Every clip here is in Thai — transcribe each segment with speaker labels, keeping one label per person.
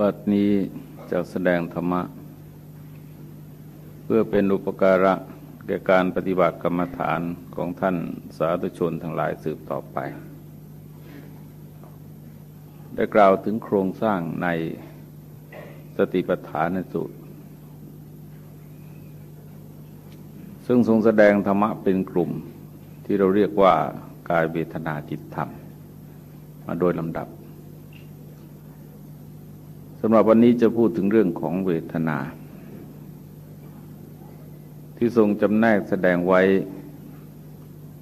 Speaker 1: บัดนี้จะแสดงธรรมะ เพื่อเป็นอุปการะแก่การปฏิบัติกรรมฐานของท่านสาธุชนทั้งหลายสืบต่อไป ได้กล่าวถึงโครงสร้างในสติปัฏฐานสูตร ซึ่งทรงแสดงธรรมะเป็นกลุ่มที่เราเรียกว่ากายเวทนาจิตธรรม มาโดยลำดับ สำหรับวันนี้จะพูดถึงเรื่องของเวทนา ที่ทรงจำแนกแสดงไว้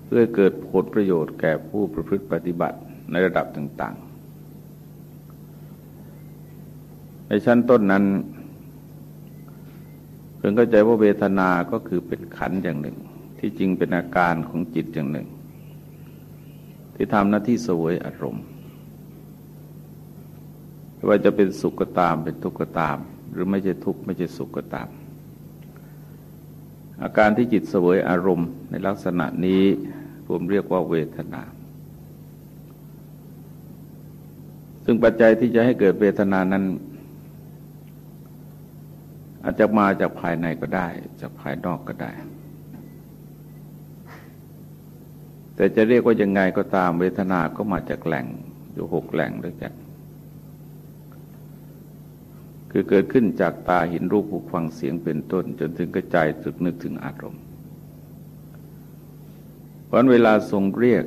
Speaker 1: เพื่อเกิดผลประโยชน์แก่ผู้ประพฤติปฏิบัติในระดับต่าง ๆ ในชั้นต้นนั้นเพิ่งเข้าใจว่าเวทนาก็คือเป็นขันอย่างหนึ่ง ที่จริงเป็นอาการของจิตอย่างหนึ่ง ที่ทำหน้าที่สวยอารมณ์ ว่าจะเป็นสุขก็ตามเป็นทุกข์ก็ตาม หรือไม่ใช่ทุกข์ไม่ใช่สุขก็ตาม อาการที่จิตเสวยอารมณ์ในลักษณะนี้ผมเรียกว่าเวทนา ซึ่งปัจจัยที่จะให้เกิดเวทนานั้น อาจจะมาจากภายในก็ได้ จากภายนอกก็ได้ แต่จะเรียกว่ายังไงก็ตามเวทนาก็มาจากแหล่งอยู่หกแหล่งด้วยกัน คือเกิดขึ้นจากตาเห็นรูปหูฟังเสียงเป็นต้น จนถึงกระจายสึกนึกถึงอารมณ์วันเวลาทรงเรียก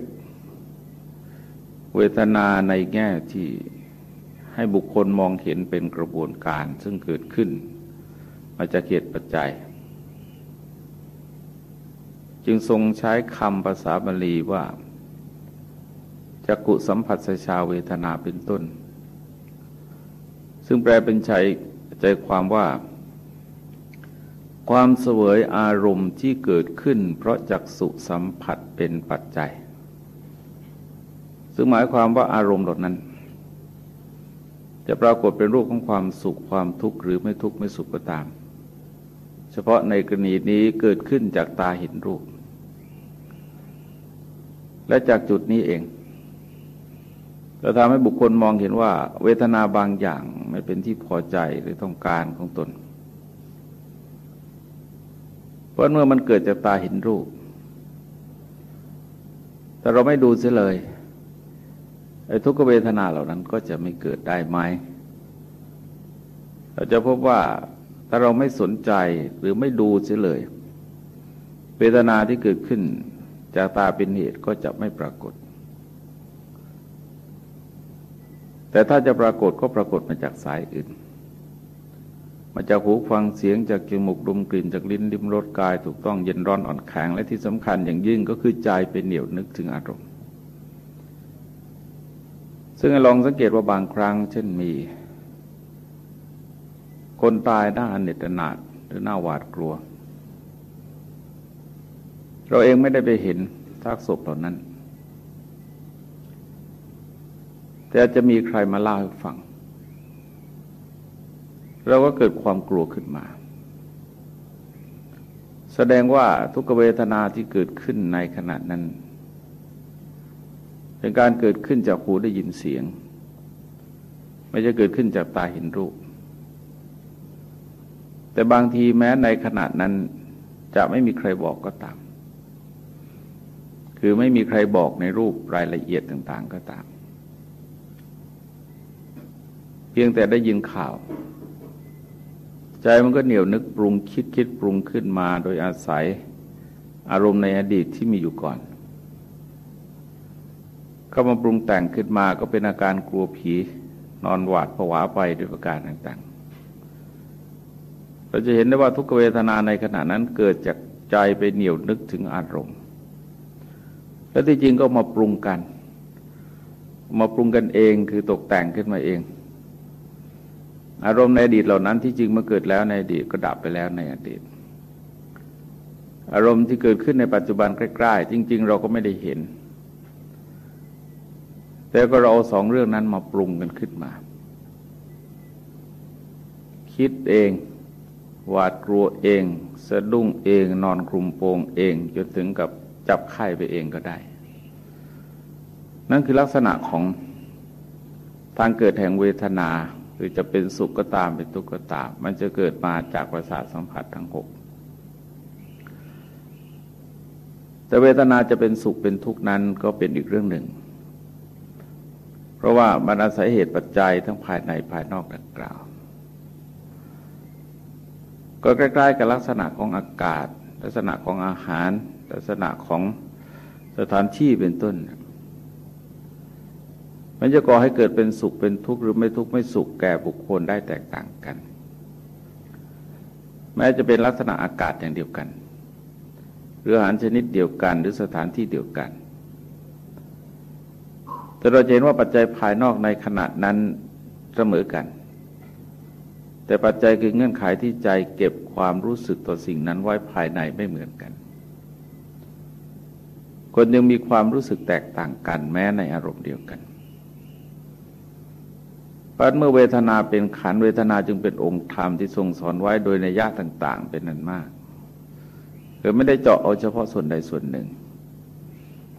Speaker 1: เวทนาในแง่ที่ให้บุคคลมองเห็นเป็นกระบวนการซึ่งเกิดขึ้น มาจากเหตุปัจจัย จึงทรงใช้คำภาษาบาลีว่าจักกุสัมผัสสชาเวทนาเป็นต้น ซึ่งแปลเป็นใจใจความว่า ความเสวยอารมณ์ที่เกิดขึ้น เพราะจักสุสัมผัสเป็นปัจจัย ซึ่งหมายความว่าอารมณ์เหล่านั้น จะปรากฏเป็นรูปของความสุขความทุกข์หรือไม่ทุกข์ไม่สุขก็ตาม เฉพาะในกรณีนี้เกิดขึ้นจากตาเห็นรูป และจากจุดนี้เอง จะทำให้บุคคลมองเห็นว่า เวทนาบางอย่างไม่เป็นที่พอใจหรือต้องการของตน เพราะเมื่อมันเกิดจากตาเห็นรูป แต่เราไม่ดูเสียเลยไอ้ทุกขเวทนาเหล่านั้นก็จะไม่เกิดได้ไหม เราจะพบว่าถ้าเราไม่สนใจหรือไม่ดูเสียเลย เวทนาที่เกิดขึ้นจากตาเป็นเหตุก็จะไม่ปรากฏ แต่ถ้าจะปรากฏก็ปรากฏมาจากสายอื่น มาจากหูฟังเสียงจากจมูกดมกลิ่นจากลิ้นดิมรสกาย ถูกต้องเย็นร้อนอ่อนแข็งและที่สำคัญอย่างยิ่งก็คือใจเป็นเหนียวนึกถึงอารมณ์ ซึ่งลองสังเกตว่าบางครั้ง เช่นมี คนตายหน้าเนตนาดหรือหน้าหวาดกลัว เราเองไม่ได้ไปเห็นซากศพเหล่านั้น แต่จจะมีใครมาเล่าให้ฟัง เราก็เกิดความกลัวขึ้นมา แสดงว่าทุกเวทนาที่เกิดขึ้นในขณะนั้น เป็นการเกิดขึ้นจากหูได้ยินเสียง ไม่จะเกิดขึ้นจากตาเห็นรูป แต่บางทีแม้ในขณะนั้นจะไม่มีใครบอกก็ตาม คือไม่มีใครบอกในรูปรายละเอียดต่าง ๆ ก็ตาม เพียงแต่ได้ยินข่าว ใจมันก็เหนียวนึกปรุงคิดคิดปรุงขึ้นมาโดยอาศัยอารมณ์ในอดีตที่มีอยู่ก่อนเข้ามาปรุงแต่งขึ้นมาก็เป็นอาการกลัวผี นอนหวาดผวาไปด้วยประการต่างๆ เราจะเห็นได้ว่าทุกเวทนาในขณะนั้นเกิดจากใจไปเหนียวนึกถึงอารมณ์ แล้วที่จริงก็มาปรุงกัน มาปรุงกันเองคือตกแต่งขึ้นมาเอง อารมณ์ในอดีตเหล่านั้นที่จริงมาเกิดแล้วในอดีตก็ดับไปแล้วในอดีต อารมณ์ที่เกิดขึ้นในปัจจุบันใกล้ๆจริง ๆ เราก็ไม่ได้เห็น แต่ก็เราเอาสองเรื่องนั้นมาปรุงกันขึ้นมา คิดเอง หวาดกลัวเอง สะดุ้งเอง นอนคลุมโปงเองจนถึงกับจับไข้ไปเองก็ได้ นั่นคือลักษณะของทางเกิดแห่งเวทนา หรือจะเป็นสุขก็ตามเป็นทุกข์ก็ตาม มันจะเกิดมาจากประสาทสัมผัสทั้งหกแต่เวทนาจะเป็นสุขเป็นทุกข์นั้นก็เป็นอีกเรื่องหนึ่ง เพราะว่ามันอาศัยเหตุปัจจัยทั้งภายในภายนอกดังกล่าว ก็ใกล้ๆกับลักษณะของอากาศ ลักษณะของอาหาร ลักษณะของสถานที่เป็นต้น มันจะก่อให้เกิดเป็นสุขเป็นทุกข์หรือไม่ทุกข์ไม่สุขแก่บุคคลได้แตกต่างกัน แม้จะเป็นลักษณะอากาศอย่างเดียวกัน หรืออาหารชนิดเดียวกันหรือสถานที่เดียวกัน แต่เราเห็นว่าปัจจัยภายนอกในขณะนั้นเสมอกัน แต่ปัจจัยคือเงื่อนไขที่ใจเก็บความรู้สึกต่อสิ่งนั้นไว้ภายในไม่เหมือนกัน คนยังมีความรู้สึกแตกต่างกันแม้ในอารมณ์เดียวกัน ปัจเมื่อเวทนาเป็นขันเวทนาจึงเป็นองค์ธรรมที่ทรงสอนไว้โดยในยะต่าง ๆ เป็นนันมากคือไม่ได้เจาะเอาเฉพาะส่วนใดส่วนหนึ่ง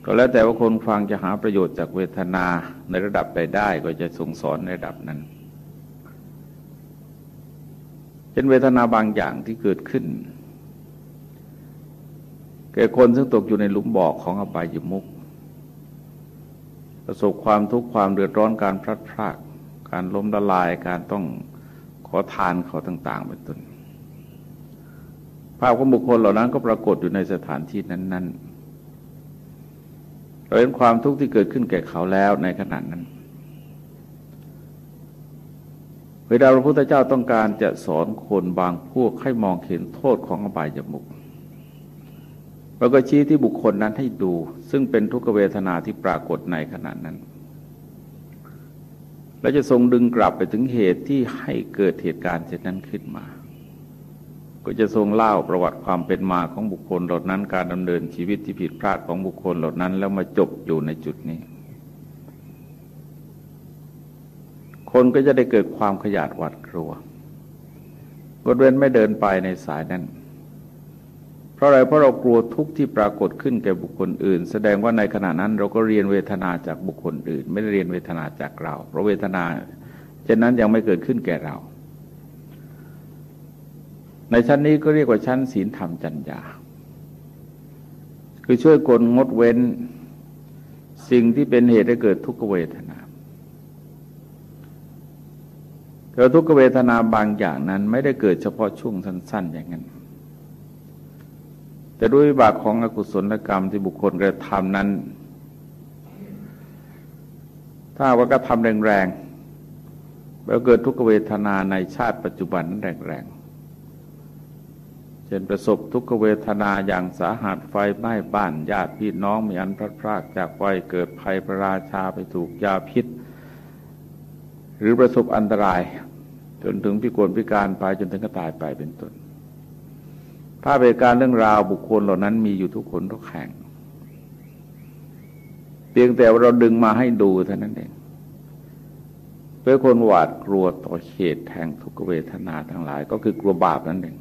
Speaker 1: ก็แล้วแต่ว่าคนฟังจะหาประโยชน์จากเวทนาในระดับใดได้ก็จะทรงสอนในระดับนั้นเป็นเวทนาบางอย่างที่เกิดขึ้นแก่คนซึ่งตกอยู่ในหลุมบอกของอบายมุก ประสบความทุกข์ความเดือดร้อนการพลัดพราก การล้มละลายการต้องขอทานเขาต่าง ๆ เป็นต้นภาพของบุคคลเหล่านั้นก็ปรากฏอยู่ในสถานที่นั้นๆเราเห็นความทุกข์ที่เกิดขึ้นแก่เขาแล้วในขณะนั้น เวลาพระพุทธเจ้าต้องการจะสอนคนบางพวกให้มองเห็นโทษของอบายจมุกเราก็ชี้ที่บุคคลนั้นให้ดู ซึ่งเป็นทุกขเวทนาที่ปรากฏในขณะนั้น และจะทรงดึงกลับไปถึงเหตุที่ให้เกิดเหตุการณ์เช่นนั้นขึ้นมา ก็จะทรงเล่าประวัติความเป็นมาของบุคคลเหล่านั้น การดำเนินชีวิตที่ผิดพลาดของบุคคลเหล่านั้น แล้วมาจบอยู่ในจุดนี้ คนก็จะได้เกิดความขยาดหวาดกลัวกดเว้นไม่เดินไปในสายนั้น เพราะอะไรเพราะเรากลัวทุกข์ที่ปรากฏขึ้นแก่บุคคลอื่น แสดงว่าในขณะนั้นเราก็เรียนเวทนาจากบุคคลอื่น ไม่ได้เรียนเวทนาจากเรา เพราะเวทนาเช่นนั้นยังไม่เกิดขึ้นแก่เรา ในชั้นนี้ก็เรียกว่าชั้นศีลธรรมจัญญาคือช่วยกลงดเว้นสิ่งที่เป็นเหตุให้เกิดทุกขเวทนาแต่ทุกขเวทนาบางอย่างนั้นไม่ได้เกิดเฉพาะช่วงสั้น ๆ อย่างนั้น แต่ด้วยบากของอกุศลกรรมที่บุคคลกระทำนั้น ถ้าว่ากระทำแรงๆแล้วเกิดทุกขเวทนาในชาติปัจจุบันนั้นแรงๆเช่นประสบทุกขเวทนาอย่างสาหัสไฟไหม้บ้านญาติพี่น้องมีอันพลัดพรากจากไฟเกิดภัยประราชาไปถูกยาพิษ หรือประสบอันตรายจนถึงพิกลพิการไปจนถึงก็ตายไปเป็นต้น ภาพเหตุการณ์เรื่องราวบุคคลเหล่านั้นมีอยู่ทุกคนทุกแห่ง เพียงแต่เราดึงมาให้ดูเท่านั้นเองเพื่อคนหวาดกลัวต่อเหตุแห่งทุกเวทนาทั้งหลาย ก็คือกลัวบาปนั่นเอง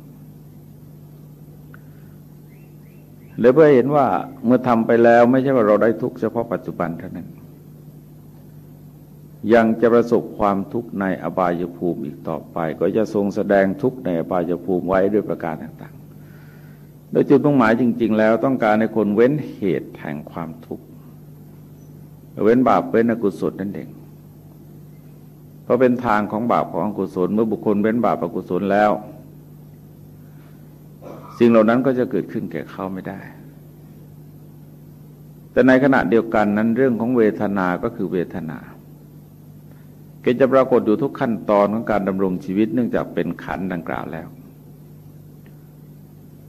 Speaker 1: เลยเพื่อเห็นว่าเมื่อทำไปแล้ว ไม่ใช่ว่าเราได้ทุกเฉพาะปัจจุบันเท่านั้น ยังจะประสบความทุกข์ในอบายภูมิอีกต่อไป ก็จะทรงแสดงทุกข์ในอบายภูมิไว้ด้วยประการต่างๆ โดยจุดมุ่งหมายจริง ๆ แล้วต้องการในคนเว้นเหตุแห่งความทุกข์เว้นบาปเว้นอกุศลนั่นเองเพราะเป็นทางของบาปของอกุศลเมื่อบุคคลเว้นบาปอกุศลแล้ว สิ่งเหล่านั้นก็จะเกิดขึ้นแก่เขาไม่ได้ แต่ในขณะเดียวกันนั้นเรื่องของเวทนา ก็คือเวทนาเกจะปรากฏอยู่ทุกขั้นตอนของการดำรงชีวิตเนื่องจากเป็นขันดังกล่าวแล้ว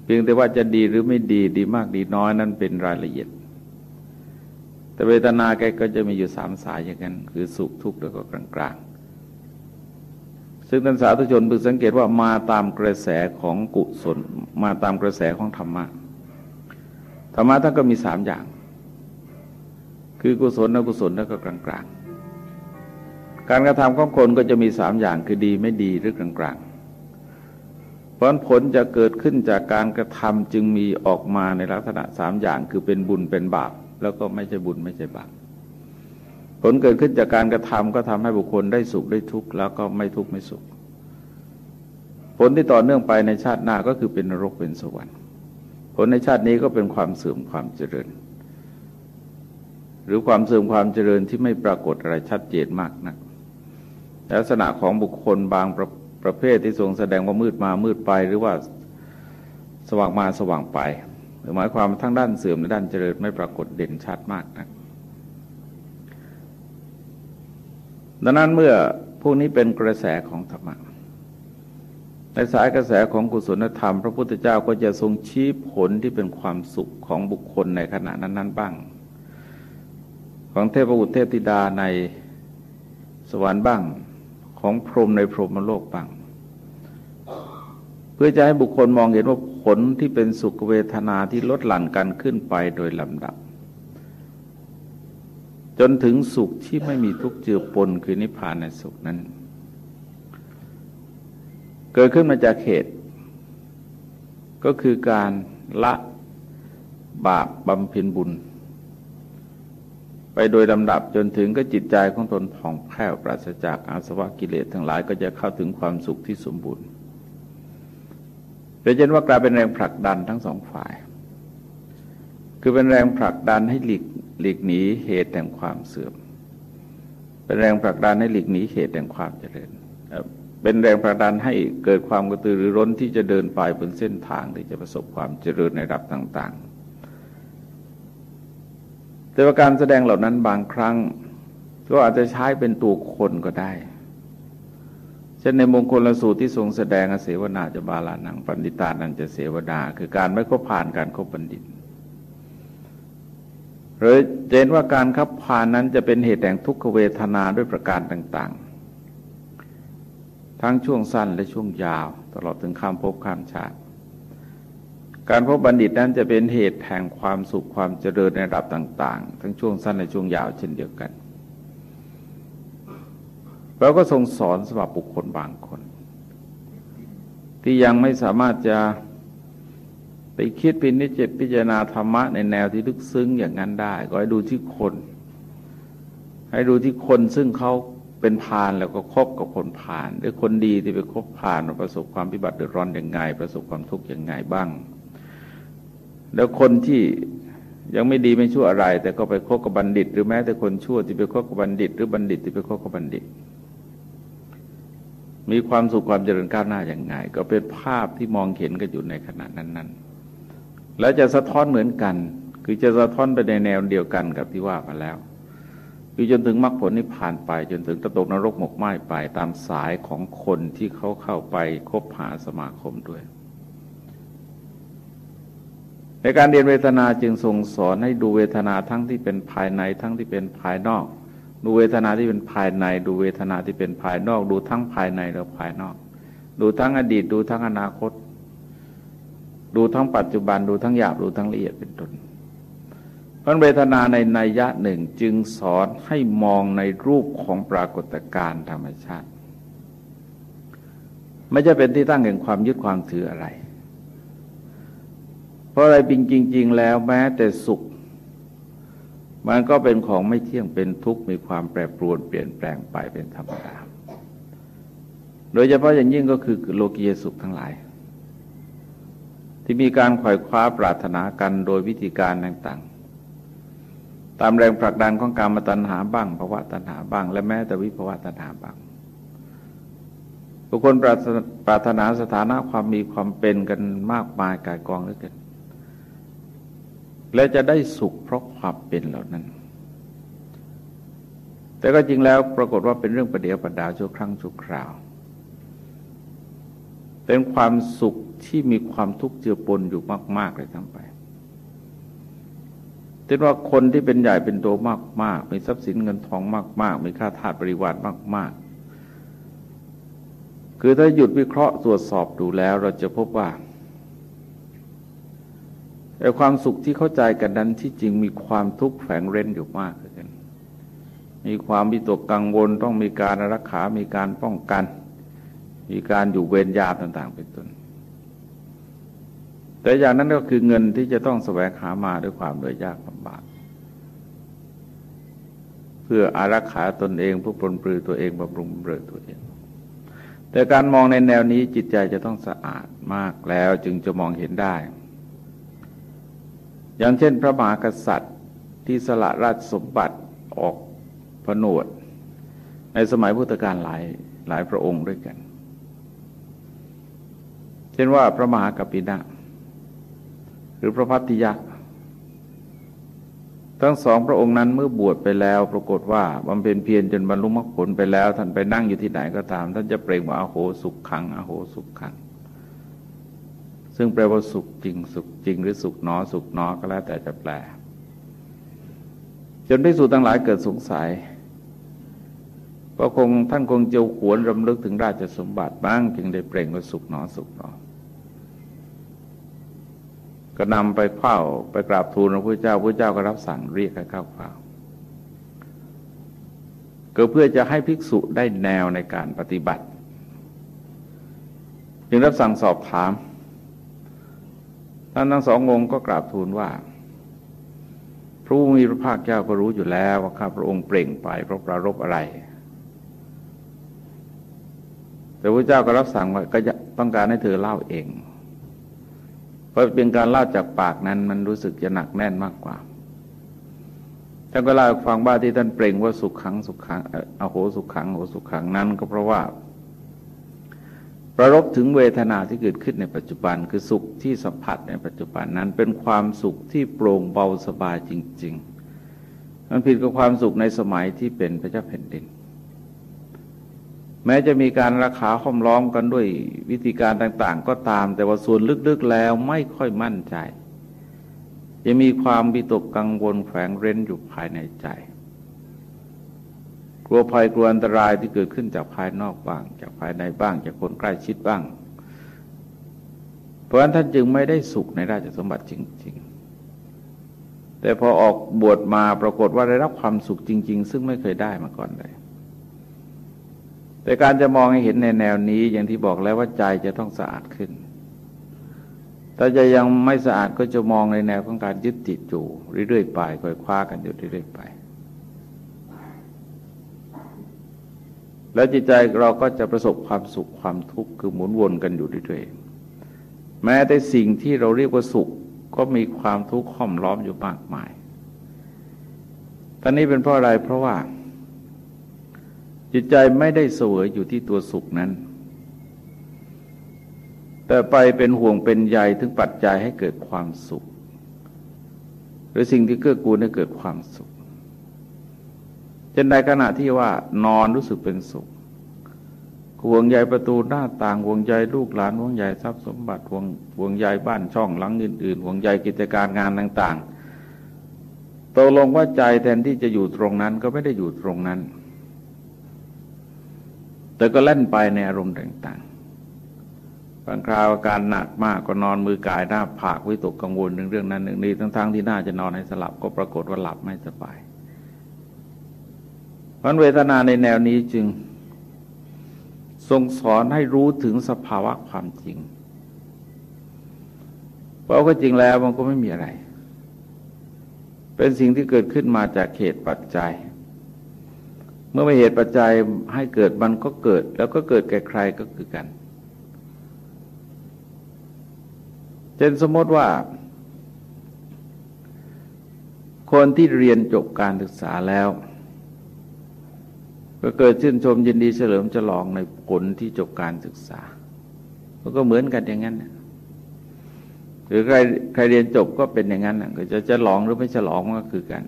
Speaker 1: เพียงแต่ว่าจะดีหรือไม่ดีดีมากดีน้อยนั้นเป็นรายละเอียด แต่เวทนาแกก็จะมีอยู่สามสายอย่างนั้นคือสุขทุกข์แล้วก็กลางๆ ซึ่งท่านสาธุชนพึงสังเกตว่ามาตามกระแสของกุศลมาตามกระแสของธรรมะธรรมะท่านก็มีสามอย่าง คือกุศลอกุศลแล้วก็กลางกลางการกระทำของคนก็จะมีสามอย่างคือดีไม่ดีหรือกลางกลาง เพราะผลจะเกิดขึ้นจากการกระทำจึงมีออกมาในลักษณะสามอย่าง คือเป็นบุญเป็นบาป แล้วก็ไม่ใช่บุญไม่ใช่บาปผลเกิดขึ้นจากการกระทำก็ทำให้บุคคลได้สุขได้ทุกข์แล้วก็ไม่ทุกข์ไม่สุข ผลที่ต่อเนื่องไปในชาติหน้าก็คือเป็นนรกเป็นสวรรค์ ผลในชาตินี้ก็เป็นความเสื่อมความเจริญ หรือความเสื่อมความเจริญที่ไม่ปรากฏอะไรชัดเจนมากนักลักษณะของบุคคลบางประ ประเภทที่ทรงแสดงว่ามืดมามืดไปหรือว่าสว่างมาสว่างไปหมายความทั้งด้านเสื่อมและด้านเจริญไม่ปรากฏเด่นชัดมากนักดังนั้นเมื่อพวกนี้เป็นกระแสของธรรมะในสายกระแสของกุศลธรรม พระพุทธเจ้าก็จะทรงชี้ผลที่เป็นความสุขของบุคคลในขณะนั้น ๆ บ้าง ของเทพบุตรเทพธิดาในสวรรค์บ้าง ของพรหมในพรหมโลกบ้าง เพื่อจะให้บุคคลมองเห็นว่าผลที่เป็นสุขเวทนาที่ลดหลั่นกันขึ้นไปโดยลำดับ จนถึงสุขที่ไม่มีทุกข์เจือปนคือนิพพานในสุขนั้น เกิดขึ้นมาจากเหตุ ก็คือการละบาปบำเพ็ญบุญ ไปโดยลำดับจนถึงก็จิตใจของตนผ่องแผ้วปราศจากอาสวะกิเลสทั้งหลายก็จะเข้าถึงความสุขที่สมบูรณ์เป็นเช่นว่ากลายเป็นแรงผลักดันทั้งสองฝ่าย คือเป็นแรงผลักดันให้หลีกหลีกหนีเหตุแห่งความเสื่อม เป็นแรงผลักดันให้หลีกหนีเหตุแห่งความเจริญ เป็นแรงผลักดันให้เกิดความกระตือรือร้นที่จะเดินไปบนเส้นทางที่จะประสบความเจริญในระดับต่าง ๆ แต่ว่าการแสดงเหล่านั้นบางครั้ง ก็อาจจะใช้เป็นตัวคนก็ได้ เช่นในมงคลสูตรที่ทรงแสดงเสวนาจะบาลานังปันดิตานันจะเสวดา คือการไม่คบผ่านการคบบัณฑิตหรือเจนว่าการคับผ่านนั้นจะเป็นเหตุแห่งทุกขเวทนาด้วยประการต่าง ๆ ทั้งช่วงสั้นและช่วงยาว ตลอดถึงข้ามภพข้ามชาติ การพบบัณฑิตนั้นจะเป็นเหตุแห่งความสุขความเจริญในระดับต่าง ๆ ทั้งช่วงสั้นและช่วงยาวเช่นเดียวกันเราก็ทรงสอนสำหรับบุคคลบางคน ที่ยังไม่สามารถจะไปคิดพินิจพิจารณาธรรมะในแนวที่ลึกซึ้งอย่างนั้นได้ ก็ให้ดูที่คน ให้ดูที่คนซึ่งเขาเป็นพานแล้วก็คบกับคนผ่าน หรือคนดีที่ไปคบผ่านประสบความพิบัติเดือดร้อนอย่างไง ประสบความทุกข์อย่างไงบ้าง แล้วคนที่ยังไม่ดีไม่ชั่วอะไร แต่ก็ไปคบกับบัณฑิต หรือแม้แต่คนชั่วที่ไปคบกับบัณฑิต หรือบัณฑิตที่ไปคบกับบัณฑิต มีความสุขความเจริญก้าวหน้าอย่างไง ก็เป็นภาพที่มองเห็นกันอยู่ในขณะนั้น ๆ แล้วจะสะท้อนเหมือนกัน คือจะสะท้อนไปในแนวเดียวกันกับที่ว่ามาแล้วคือจนถึงมรรคผลนิพพานไป จนถึงตะตกนรกหมกไหม้ไปตามสายของคนที่เขาเข้าไปคบหาสมาคมด้วย ในการเรียนเวทนาจึงทรงสอนให้ดูเวทนาทั้งที่เป็นภายในทั้งที่เป็นภายนอก ดูเวทนาที่เป็นภายใน ดูเวทนาที่เป็นภายนอก ดูทั้งภายในและภายนอก ดูทั้งอดีต ดูทั้งอนาคต ดูทั้งปัจจุบันดูทั้งหยาบดูทั้งละเอียดเป็นต้นพระเวทนาในนัยยะหนึ่งจึงสอนให้มองในรูปของปรากฏการณ์ธรรมชาติ ไม่จะเป็นที่ตั้งแห่งความยึดความถืออะไร เพราะอะไรจริง ๆ แล้วแม้แต่สุข มันก็เป็นของไม่เที่ยงเป็นทุกข์มีความแปรปรวนเปลี่ยนแปลงไปเป็นธรรมดา โดยเฉพาะอย่างยิ่งก็คือโลกียสุขทั้งหลาย ที่มีการขวายคว้าปรารถนากันโดยวิธีการต่างๆ ตามแรงผลักดันของการมาตัณหาบ้างภาวะตัณหาบ้าง และแม้แต่วิภาวะตัณหาบ้างบุคคลปรารถนาสถานะความมีความเป็นกันมากมายกายกองเหลือเกิน และจะได้สุขเพราะความเป็นเหล่านั้น แต่ก็จริงแล้วปรากฏว่าเป็นเรื่องประเดียวประดาวชั่วครั้งชั่วคราว เป็นความสุขที่มีความทุกข์เจือปนอยู่มาก ๆ เลยทั้งไปเช่นว่าคนที่เป็นใหญ่เป็นโตมาก ๆ มีทรัพย์สินเงินทองมาก ๆ มีค่าทาสบริวารมาก ๆ คือถ้าหยุดวิเคราะห์ตรวจสอบดูแล้ว เราจะพบว่า แต่ความสุขที่เข้าใจกันนั้นที่จริงมีความทุกข์แฝงเร้นอยู่มากเลยมีความวิตกกังวลต้องมีการรักษา มีการป้องกัน มีการอยู่เวรยาต่าง ๆ เป็นต้น แต่อย่างนั้นก็คือเงินที่จะต้องแสวงหามาด้วยความเหนื่อยยากลำบาก เพื่ออารักขาตนเองเพื่อปลนปลือตัวเองบำรุงเบรอตัวเอง แต่การมองในแนวนี้จิตใจจะต้องสะอาดมากแล้วจึงจะมองเห็นได้ อย่างเช่นพระมหากษัตริย์ที่สละราชสมบัติออกผนวด ในสมัยพุทธกาลหลายหลายพระองค์ด้วยกัน เช่นว่าพระมหากปินะหรือพระพัทธิยะ ทั้งสองพระองค์นั้นเมื่อบวชไปแล้ว ปรากฏว่าบำเพ็ญเพียรจนบรรลุมรรคผลไปแล้ว ท่านไปนั่งอยู่ที่ไหนก็ตาม ท่านจะเปล่งว่าอโหสุขขัง อโหสุขขัง ซึ่งแปลว่าสุขจริง สุขจริง หรือสุขนอ สุขนอก็แล้วแต่จะแปล จนพิสูจน์ทั้งหลายเกิดสงสัยก็คงท่านคงเจียวขวนรำลึกถึงราชสมบัติบ้างจึงได้เปล่งว่าสุขหนอสุขหนอ ก็นำไปเฝ้าไปกราบทูลพระพุทธเจ้าพระเจ้าก็รับสั่งเรียกให้เข้าเฝ้าก็เพื่อจะให้ภิกษุได้แนวในการปฏิบัติ จึงรับสั่งสอบถาม ท่านทั้งสององค์ก็กราบทูลว่า พระผู้มีพระภาคเจ้าก็รู้อยู่แล้วว่าข้าพระองค์เปล่งไปเพราะปรารบอะไร แต่พระเจ้าก็รับสั่งว่าก็ต้องการให้เธอเล่าเอง เพราะเป็นการเล่าจากปากนั้นมันรู้สึกจะหนักแน่นมากกว่าท่านก็เล่าฟังว่าที่ท่านเปล่งว่าสุขขังสุขขังอโหสุขขังโหสุขขังนั้น ก็เพราะว่า ประรบถึงเวทนาที่เกิดขึ้นในปัจจุบัน คือสุขที่สัมผัสในปัจจุบันนั้นเป็นความสุขที่โปร่งเบาสบายจริง ๆ มันผิดกับความสุขในสมัยที่เป็นพระเจ้าแผ่นดิน แม้จะมีการราคาห้อมล้อมกันด้วยวิธีการต่างๆ ก็ตาม แต่ว่าส่วนลึกๆแล้วไม่ค่อยมั่นใจ จะมีความบิตกกังวลแฝงเร้นอยู่ภายในใจ กลัวภัยกลัวอันตรายที่เกิดขึ้นจากภายนอกบ้าง จากภายในบ้าง จากคนใกล้ชิดบ้าง เพราะฉะนั้นท่านจึงไม่ได้สุขในราชสมบัติจริง ๆ แต่พอออกบวชมาปรากฏว่าได้รับความสุขจริง ๆ ซึ่งไม่เคยได้มาก่อนเลยแต่การจะมองให้เห็นในแนวนี้อย่างที่บอกแล้วว่าใจจะต้องสะอาดขึ้น ถ้าจะยังไม่สะอาดก็จะมองในแนวของการยึดติดอยู่เรื่อยๆไปคอยคว้ากันอยู่เรื่อยๆไป แล้วจิตใจเราก็จะประสบความสุขความทุกข์คือหมุนวนกันอยู่เรื่อยๆแม้แต่สิ่งที่เราเรียกว่าสุขก็มีความทุกข์ห้อมล้อมอยู่มากมายตอนนี้เป็นเพราะอะไรเพราะว่า จิตใจไม่ได้เสวยอยู่ที่ตัวสุขนั้น แต่ไปเป็นห่วงเป็นใยถึงปัจจัยให้เกิดความสุข หรือสิ่งที่เกื้อกูลให้เกิดความสุข เช่นในขณะที่ว่านอนรู้สึกเป็นสุขห่วงใยประตูหน้าต่างห่วงใยลูกหลานห่วงใยทรัพย์สมบัติห่วงห่วงใยบ้านช่องหลังอื่นๆห่วงใยกิจการงานต่างๆตกลงว่าใจแทนที่จะอยู่ตรงนั้นก็ไม่ได้อยู่ตรงนั้น แต่ก็เล่นไปในอารมณ์ต่างๆบางคราวอาการหนักมากก็นอนมือกายหน้าผากวิตกกังวลเรื่องนั้นเรื่องนี้ทั้งๆที่น่าจะนอนให้สลับก็ปรากฏว่าหลับไม่สบาย เพราะเวทนาในแนวนี้จึง ทรงสอนให้รู้ถึงสภาวะความจริงเพราะก็จริงแล้วมันก็ไม่มีอะไร เป็นสิ่งที่เกิดขึ้นมาจากเหตุปัจจัย เมื่อไม่เหตุปัจจัยให้เกิดมันก็เกิด แล้วก็เกิดแก่ใครก็คือกันเช่นสมมติว่า คนที่เรียนจบการศึกษาแล้ว ก็เกิดชื่นชมยินดีเฉลิมฉลองในผลที่จบการศึกษามันก็เหมือนกันอย่างนั้นหรือใครใครเรียนจบก็เป็นอย่างนั้นก็จะจะลองหรือไม่ฉลองก็คือกัน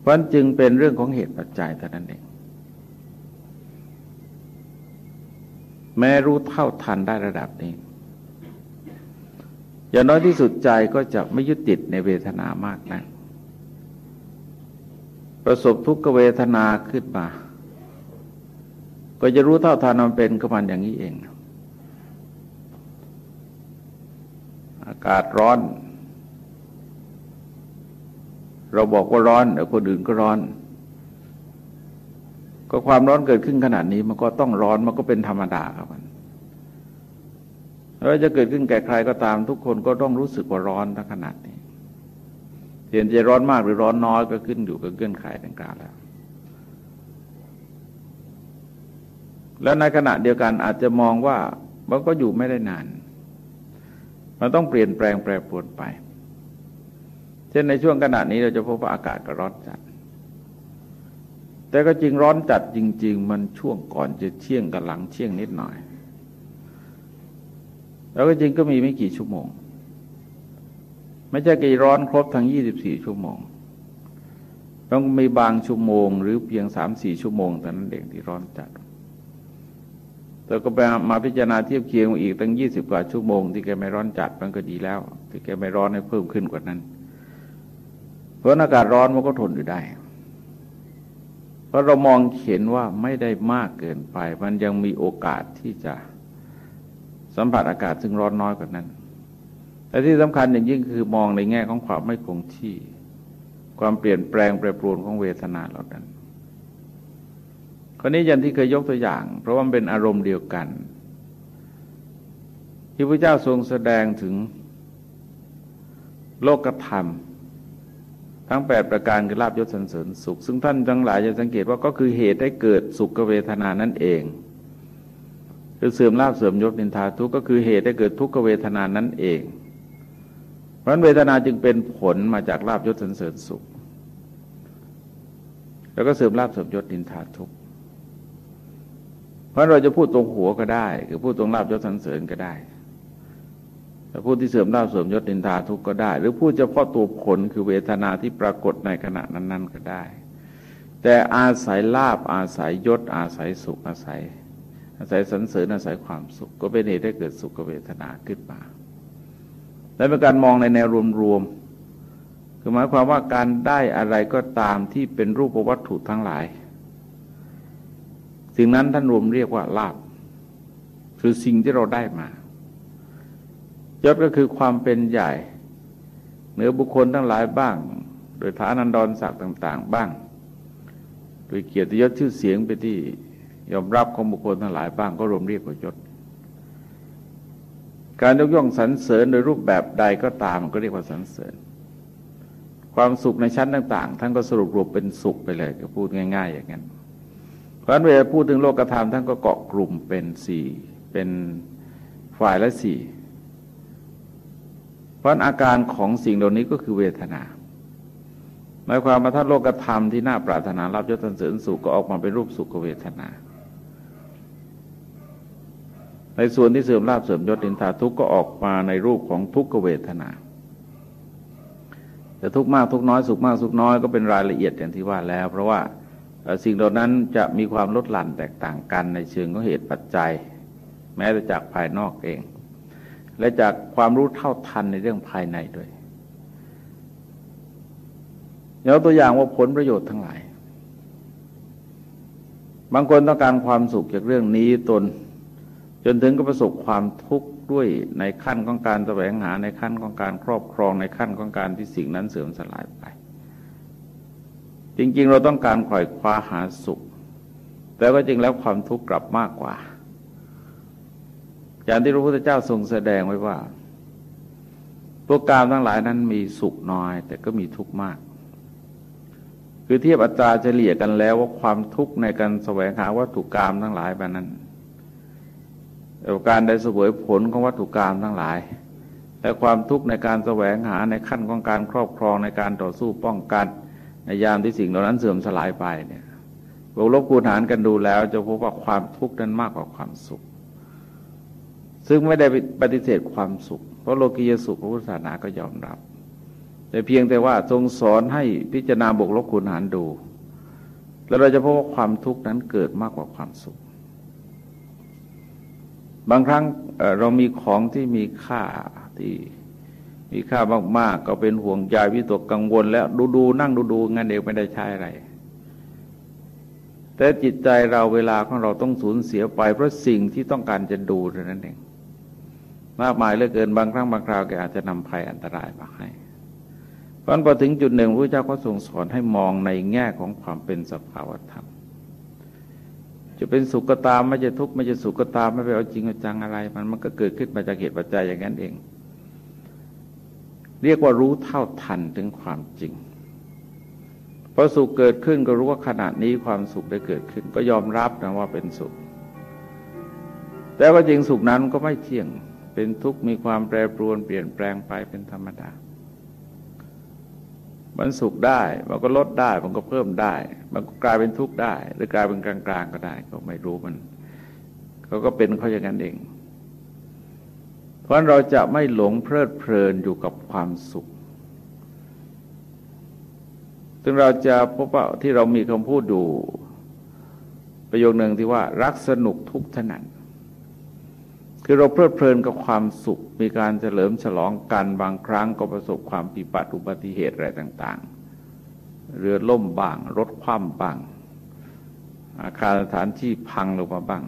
Speaker 1: เพราะจึงเป็นเรื่องของเหตุปัจจัยเท่านั้นเองแม้รู้เท่าทันได้ระดับนี้ อย่างน้อยที่สุดใจก็จะไม่ยึดติดในเวทนามากนะัก ประสบทุกขเวทนาขึ้นมา ก็จะรู้เท่าทันมันเป็นก็มันอย่างนี้เอง อากาศร้อน เราบอกว่าร้อนแต่คนอื่นก็ร้อน ก็ความร้อนเกิดขึ้นขนาดนี้มันก็ต้องร้อนมันก็เป็นธรรมดาครับมันเราจะเกิดขึ้นแก่ใครก็ตามทุกคนก็ต้องรู้สึกว่าร้อนทั้งขนาดนี้ เห็นจะร้อนมากหรือร้อนน้อยก็ขึ้นอยู่กับเงื่อนไขต่างๆแล้ว แล้วในขณะเดียวกันอาจจะมองว่ามันก็อยู่ไม่ได้นาน มันต้องเปลี่ยนแปลงแปรปรวนไป เช่นในช่วงขณะนี้เราจะพบว่าอากาศก็ร้อนจัด แต่ก็จริงร้อนจัดจริง ๆ มันช่วงก่อนจะเที่ยงกับหลังเที่ยงนิดหน่อย แล้วก็จริงก็มีไม่กี่ชั่วโมง ไม่ใช่กี่ร้อนครบทั้ง 24 ชั่วโมง ต้องมีบางชั่วโมง หรือเพียง 3-4 ชั่วโมงแต่นั้นเองที่ร้อนจัดแต่ก็ไปมาพิจารณาเทียบเคียงอีกตั้ง 20 กว่าชั่วโมง ที่แกไม่ร้อนจัดมันก็ดีแล้ว ที่แกไม่ร้อนให้เพิ่มขึ้นกว่านั้น เพราะอากาศร้อนมันก็ทนอยู่ได้ เพราะเรามองเห็นว่าไม่ได้มากเกินไป มันยังมีโอกาสที่จะสัมผัสอากาศซึ่งร้อนน้อยกว่านั้น แต่ที่สำคัญอย่างยิ่งคือมองในแง่ของความไม่คงที่ ความเปลี่ยนแปลงแปรปรวนของเวทนาเหล่านั้นคนนี้ยันที่เคยยกตัวอย่าง เพราะว่ามันเป็นอารมณ์เดียวกัน ที่พระเจ้าทรงแสดงถึงโลกธรรม ทั้งแปดประการคือลาบยศสันเสริญสุข ซึ่งท่านทั้งหลายจะสังเกตว่าก็คือเหตุให้เกิดสุขเวทนานั่นเองคือเสื่อมลาบเสื่อมยศนินทาทุกก็คือเหตุให้เกิดทุกขเวทนานั่นเอง เพราะเวทนาจึงเป็นผลมาจากลาบยศสันเสริญสุข แล้วก็เสริมลาบเสริมยศดินทาทุกเพราะเราจะพูดตรงหัวก็ได้คือพูดตรงลาบยศสันเสริญก็ได้แต่พูดที่เสริมลาบเสริมยศดินทาทุกก็ได้ หรือพูดเฉพาะตัวผลคือเวทนาที่ปรากฏในขณะนั้น ๆ ก็ได้ แต่อาศัยลาบอาศัยยศ อาศัยสุขอาศัย อาศัยสันเสริญอาศัยความสุข ก็เป็นเหตุให้เกิดสุขเวทนาขึ้นมา และเป็นการมองในแนวรวมๆคือหมายความว่าการได้อะไรก็ตามที่เป็นรูปวัตถุทั้งหลาย สิ่งนั้นท่านรวมเรียกว่าลาบคือสิ่งที่เราได้มายศก็คือความเป็นใหญ่ เหนือบุคคลทั้งหลายบ้าง โดยฐานันดรศักดิ์ต่าง ๆ บ้าง โดยเกียรติยศชื่อเสียงไปที่ยอมรับของบุคคลทั้งหลายบ้างก็รวมเรียกว่ายศ การยกย่องสรรเสริญโดยรูปแบบใดก็ตามก็เรียกว่าสรรเสริญ ความสุขในชั้นต่าง ๆ ท่านก็สรุปรวมเป็นสุขไปเลยก็พูดง่าย ๆ อย่างนั้น เพราะฉะนั้นเวลาพูดถึงโลกธรรมท่านก็เกาะกลุ่มเป็นสี่เป็นฝ่ายละสี่เพราะอาการของสิ่งเหล่านี้ก็คือเวทนาหมายความว่าถ้าโลกธรรมที่น่าปรารถนารับยศสรรเสริญสุขก็ออกมาเป็นรูปสุขเวทนา ในส่วนที่เสื่อมลาบเสื่อมยศนินทาทุกข์ก็ออกมาในรูปของทุกขเวทนาแต่ทุกมากทุกน้อยสุขมากสุขน้อยก็เป็นรายละเอียดอย่างที่ว่าแล้ว เพราะว่าสิ่งเหล่านั้นจะมีความลดหลั่นแตกต่างกันในเชิงของเหตุปัจจัย แม้แต่จากภายนอกเอง และจากความรู้เท่าทันในเรื่องภายในด้วยยกตัวอย่างว่าผลประโยชน์ทั้งหลาย บางคนต้องการความสุขจากเรื่องนี้ตน จนถึงก็ประสบความทุกข์ด้วยในขั้นของการแสวงหาในขั้นของการครอบครองในขั้นของการที่สิ่งนั้นเสื่อมสลายไป จริงๆ เราต้องการคอยคว้าหาสุข แต่ก็จริงแล้วความทุกข์กลับมากกว่า อย่างที่พระพุทธเจ้าทรงแสดงไว้ว่าตัวกามทั้งหลายนั้นมีสุขน้อย แต่ก็มีทุกข์มาก คือเทียบอัตราเฉลี่ยกันแล้วว่าความทุกข์ในการแสวงหาวัตถุกรรมทั้งหลายแบบนั้น การได้สวยผลของวัตถุกรรมทั้งหลาย และความทุกข์ในการแสวงหาในขั้นของการครอบครองในการต่อสู้ป้องกันในยามที่สิ่งเหล่านั้นเสื่อมสลายไปเนี่ยบวกลบคูณหารกันดูแล้ว จะพบว่าความทุกข์นั้นมากกว่าความสุข ซึ่งไม่ได้ปฏิเสธความสุข เพราะโลกียสุขพระพุทธศาสนาก็ยอมรับ แต่เพียงแต่ว่าทรงสอนให้พิจารณาบวกลบคูณหารดู แล้วเราจะพบว่าความทุกข์นั้นเกิดมากกว่าความสุข บางครั้งเรามีของที่มีค่าที่มีค่ามากๆ ก็เป็นห่วงใจวิตกกังวล แล้วดูดูนั่งดูดูงั้นเองไม่ได้ใช้อะไร แต่จิตใจเราเวลาของเราต้องสูญเสียไป เพราะสิ่งที่ต้องการจะดูเท่านั้นเองมากมายเหลือเกินบางครั้งบางคราวแกอาจจะนำภัยอันตรายมาให้เพราะพอถึงจุดหนึ่งพระเจ้าก็ทรงสอนให้มองในแง่ของความเป็นสภาวธรรม จะเป็นสุขก็ตามไม่จะทุกข์ไม่จะสุขก็ตามไม่ไปเอาจริงเอาจังอะไร มันมันก็เกิดขึ้นมาจากเหตุปัจจัยอย่างนั้นเอง เรียกว่ารู้เท่าทันถึงความจริงพอสุขเกิดขึ้นก็รู้ว่าขณะนี้ความสุขได้เกิดขึ้น ก็ยอมรับนะว่าเป็นสุข แต่ว่าจริงสุขนั้นก็ไม่เที่ยง เป็นทุกข์มีความแปรปรวนเปลี่ยนแปลงไปเป็นธรรมดามันสุขได้ มันก็ลดได้ มันก็เพิ่มได้ มันก็กลายเป็นทุกข์ได้ หรือกลายเป็นกลางๆก็ได้ ก็ไม่รู้มันเขาก็เป็นเขาอย่างนั้นเอง เพราะเราจะไม่หลงเพลิดเพลินอยู่กับความสุขซึ่งเราจะพบว่าที่เรามีคำพูดดูประโยคหนึ่งที่ว่ารักสนุกทุกถนัดคือเราเพลิดเพลินกับความสุข มีการเฉลิมฉลองกันบางครั้งก็ประสบความปิบัติอุบัติเหตุอะไรต่าง เรือล่มบ้าง รถคว่ำบ้าง อาคารสถานที่พังลงมาบ้าง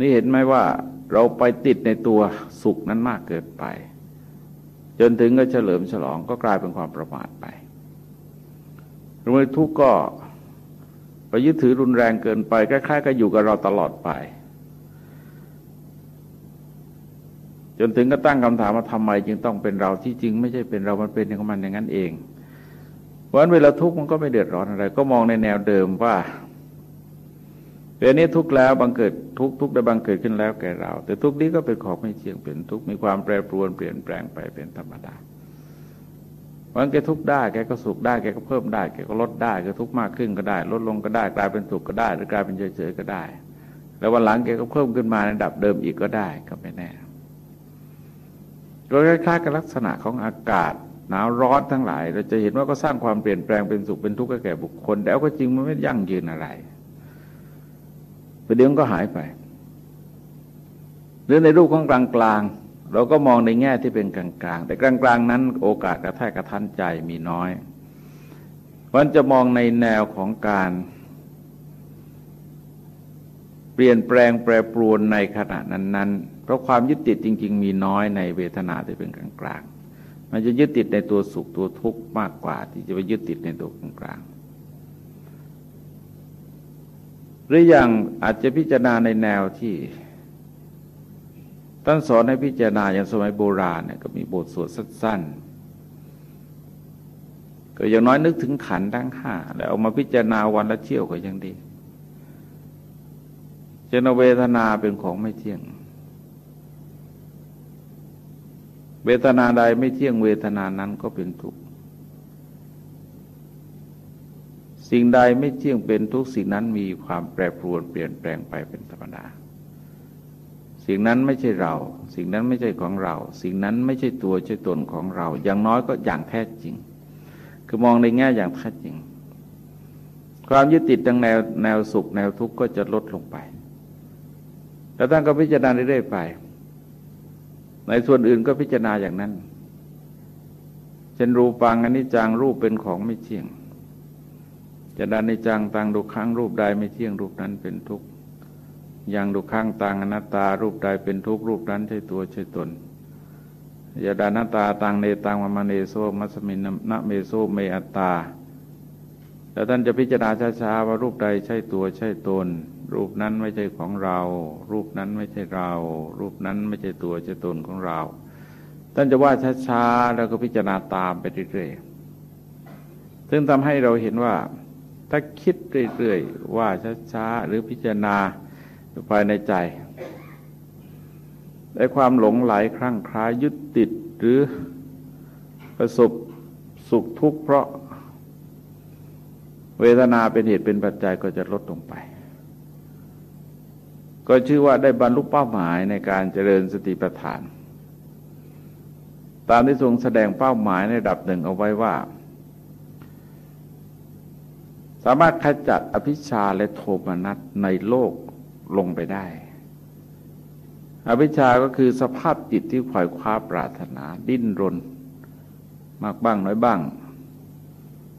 Speaker 1: นี่เห็นไหมว่าเราไปติดในตัวสุขนั้นมากเกินไป จนถึงก็เฉลิมฉลองก็กลายเป็นความประมาทไปรือทุกข์ก็ไปยึดถือรุนแรงเกินไปคล้ายๆก็อยู่กับเราตลอดไป จนถึงก็ตั้งคำถามว่าทำไมจึงต้องเป็นเราที่จริง ไม่ใช่เป็นเรา มันเป็นของมันอย่างนั้นเอง เพราะฉะนั้นเวลาทุกข์มันก็ไม่เดือดร้อนอะไร ก็มองในแนวเดิมว่าเวลานี้ทุกข์แล้วบังเกิดทุกข์ทุกข์ได้บังเกิดขึ้นแล้วแก่เรา แต่ทุกข์นี้ก็เป็นของไม่เที่ยงเป็นทุกข์มีความแปรปรวนเปลี่ยนแปลงไปเป็นธรรมดาวันแกทุกข์ได้แกก็สุขได้แกก็เพิ่มได้แกก็ลดได้แกทุกข์มากขึ้นก็ได้ ลดลงก็ได้ กลายเป็นสุขก็ได้ หรือกลายเป็นเฉยๆก็ได้ แล้ววันหลังแกก็เพิ่มขึ้นมาในดับเดิมอีกก็ได้ก็ไม่แน่โดยคล้ายๆกับลักษณะของอากาศ หนาวร้อนทั้งหลาย เราจะเห็นว่าก็สร้างความเปลี่ยนแปลงเป็นสุขเป็นทุกข์แก่บุคคล แต่ก็จริงมันไม่ยั่งยืนอะไรประเดี๋ยวก็หายไป หรือในรูปของกลางๆ เราก็มองในแง่ที่เป็นกลางๆ แต่กลางๆ นั้นโอกาสกระแทกกระทันใจมีน้อยมันจะมองในแนวของการ เปลี่ยนแปลงแปรปรวนในขณะนั้นๆ เพราะความยึดติดจริง ๆ มีน้อยในเวทนาที่เป็นกลางๆ มันจะยึดติดในตัวสุขตัวทุกข์มากกว่า ที่จะไปยึดติดในตัวกลางหรืออย่างอาจจะพิจารณาในแนวที่ท่านสอนให้พิจารณาอย่างสมัยโบราณเนี่ยก็มีบทสวดสั้นๆ ก็อย่างน้อยนึกถึงขันทั้งห้าแล้วเอามาพิจารณาวันละเที่ยวก็ยังดีเจนเวทนาเป็นของไม่เที่ยง เวทนาใดไม่เที่ยงเวทนานั้นก็เป็นทุกข์ สิ่งใดไม่เที่ยงเป็นทุกข์สิ่งนั้นมีความแปรปรวนเปลี่ยนแปลงไปเป็นธรรมดา สิ่งนั้นไม่ใช่เรา สิ่งนั้นไม่ใช่ของเรา สิ่งนั้นไม่ใช่ตัวใช่ตนของเรา อย่างน้อยก็อย่างแท้จริง คือมองในแง่อย่างแท้จริง ความยึดติดทางแนวแนวสุขแนวทุกข์ก็จะลดลงไป แล้วท่านก็พิจารณาเรื่อยๆไป ในส่วนอื่นก็พิจารณาอย่างนั้นเช่นรูปังอนิจจังรูปเป็นของไม่เที่ยงจะดานิจังตังดูครั้งรูปใดไม่เที่ยงรูปนั้นเป็นทุกข์ยังดูข้างต่างอนัตตารูปใดเป็นทุกรูปนั้นใช่ตัวใช่ตนยาดานาตาตังเนตังมมาเนโซมัสมินนะเมโซเมอัตตา แล้วท่านจะพิจารณาช้าๆว่ารูปใดใช่ตัวใช่ตน รูปนั้นไม่ใช่ของเรา รูปนั้นไม่ใช่เรา รูปนั้นไม่ใช่ตัวใช่ตนของเรา ท่านจะว่าช้าๆแล้วก็พิจารณาตามไปเรื่อยๆ ซึ่งทำให้เราเห็นว่า ถ้าคิดเรื่อยๆ ว่าช้าๆ หรือพิจารณาภายในใจได้ความหลงไหลคลั่งคล้ายยึดติดหรือประสบสุขทุกข์เพราะเวทนาเป็นเหตุเป็นปัจจัยก็จะลดลงไป ก็ชื่อว่าได้บรรลุเป้าหมายในการเจริญสติปัฏฐาน ตามที่ทรงแสดงเป้าหมายในระดับหนึ่งเอาไว้ว่า สามารถขจัดอภิชาและโทมนัสในโลกลงไปได้อวิชชาก็คือสภาพจิตที่ขวายคว้าปรารถนาดิ้นรน มากบ้างน้อยบ้าง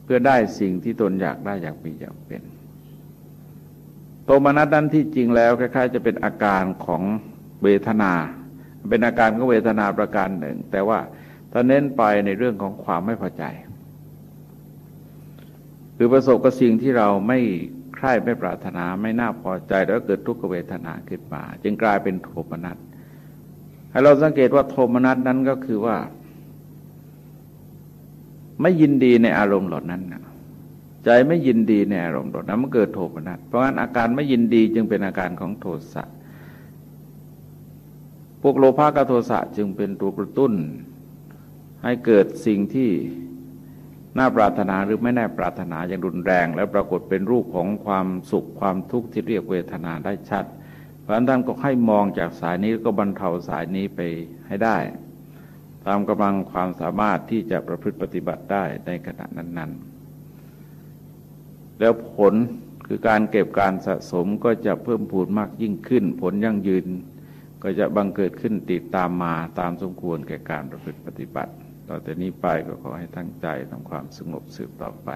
Speaker 1: เพื่อได้สิ่งที่ตนอยากได้อยากมีอยากเป็น โทมนัสนั้นที่จริงแล้วคล้ายๆ จะเป็นอาการของเวทนา เป็นอาการของเวทนาประการหนึ่ง แต่ว่าถ้าเน้นไปในเรื่องของความไม่พอใจคือประสบกับสิ่งที่เราไม่ใคร่ไม่ปรารถนาไม่น่าพอใจแล้วเกิดทุกขเวทนาขึ้นมา จึงกลายเป็นโทมนัสให้เราสังเกตว่าโทมนัสนั้นก็คือว่า ไม่ยินดีในอารมณ์เหล่านั้นนะ ใจไม่ยินดีในอารมณ์ดดนั้นมันเกิดโทมนัสเพราะงั้นอาการไม่ยินดีจึงเป็นอาการของโทสะพวกโลภะกับโทสะจึงเป็นตัวกระตุ้น ให้เกิดสิ่งที่น่าปรารถนาหรือไม่น่าปรารถนาอย่างรุนแรง แล้วปรากฏเป็นรูปของความสุขความทุกข์ที่เรียกเวทนาได้ชัด เพราะฉะนั้นท่านก็ให้มองจากสายนี้ก็บรรเทาสายนี้ไปให้ได้ ตามกำลังความสามารถที่จะประพฤติปฏิบัติได้ในขณะนั้น ๆ แล้วผลคือการเก็บการสะสมก็จะเพิ่มพูนมากยิ่งขึ้น ผลยั่งยืนก็จะบังเกิดขึ้นติดตามมาตามสมควรแก่การประพฤติปฏิบัติ ต่อแต่นี้ไปก็ขอให้ตั้งใจทำความสงบสืบต่อไป